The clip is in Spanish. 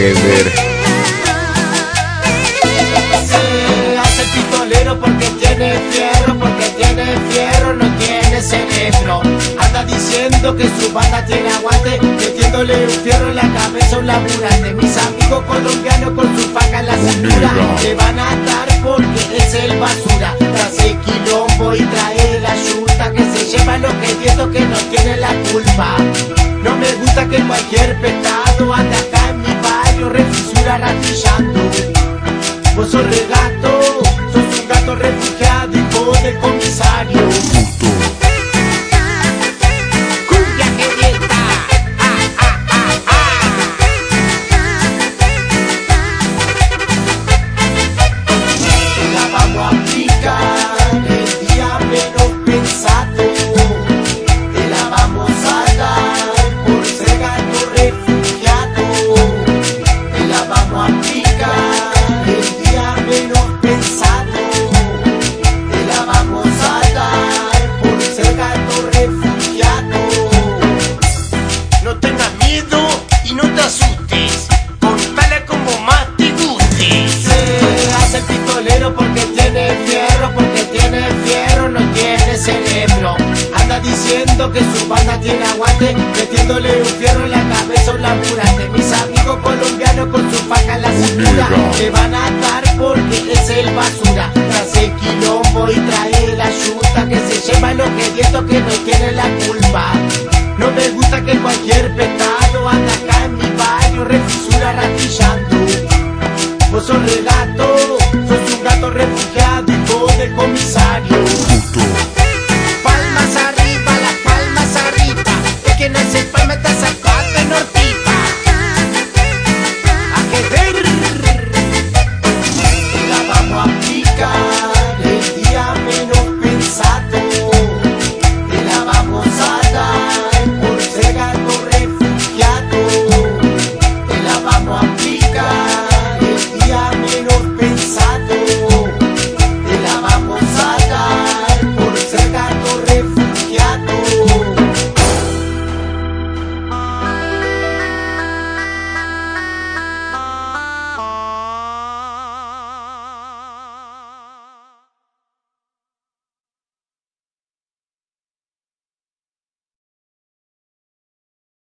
Gemir. Que su banda tiene aguante, metiéndole un fierro en la cabeza a un laburante. Mis amigos colombianos con su faca en la cintura le van a dar porque es el basura. Hace quilombo y trae la yuta que se lleva los que que no tiene la culpa. No me gusta que cualquier pecado diciendo que su banda tiene aguante Metiéndole un fierro en la cabeza a un laburante Mis amigos colombianos con su faja en la cintura Me van a atar porque es el basura. Trae el quilombo y trae la chuta Que se lleva lo que que no tiene la culpa. No me gusta que cualquier petado anda acá en mi barrio Refisura ratillando Vos sos relato